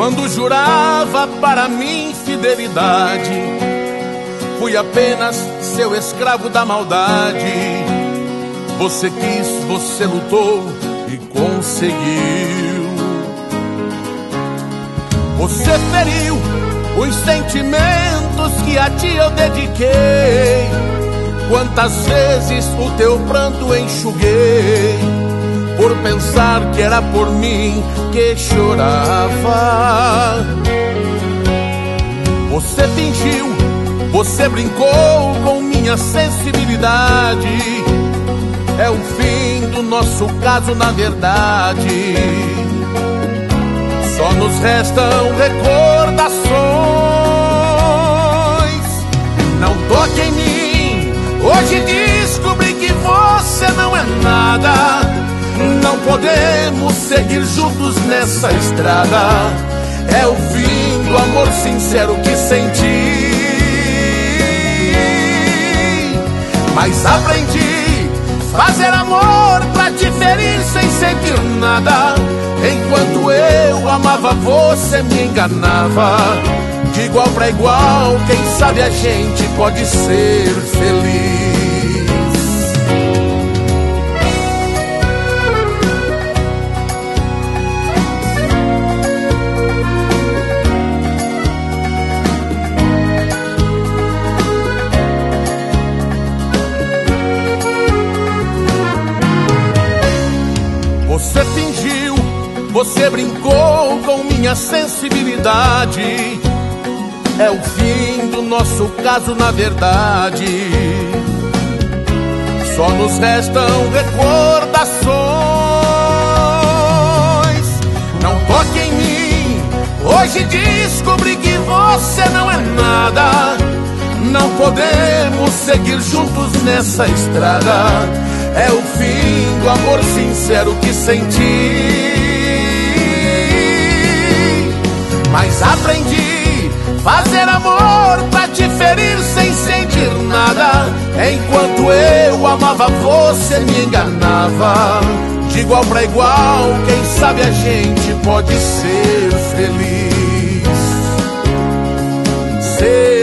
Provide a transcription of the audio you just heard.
quando jurava para mim fidelidade. Fui apenas seu escravo da maldade. Você quis, você lutou e conseguiu. Você feriu os sentimentos que a ti eu dediquei. Quantas vezes o teu pranto enxuguei por pensar que era por mim que chorava. Você fingiu, você brincou com minha sensibilidade. É o fim do nosso caso, na verdade. Só nos restam recordações. Não toque em mim. Hoje descobri que você não é nada. Podemos seguir juntos nessa estrada. É o fim do amor sincero que senti. Mas aprendi fazer amor pra te ferir sem sentir nada. Enquanto eu amava, você me enganava. De igual para igual, quem sabe a gente pode ser feliz. Você fingiu, você brincou com minha sensibilidade. É o fim do nosso caso, na verdade. Só nos restam recordações. Não toque em mim. Hoje descobri que você não é nada. Não podemos seguir juntos nessa estrada. É o fim do amor sincero que senti. Mas aprendi fazer amor pra te ferir sem sentir nada. Enquanto eu amava, você me enganava. De igual para igual, quem sabe a gente pode ser feliz. Ser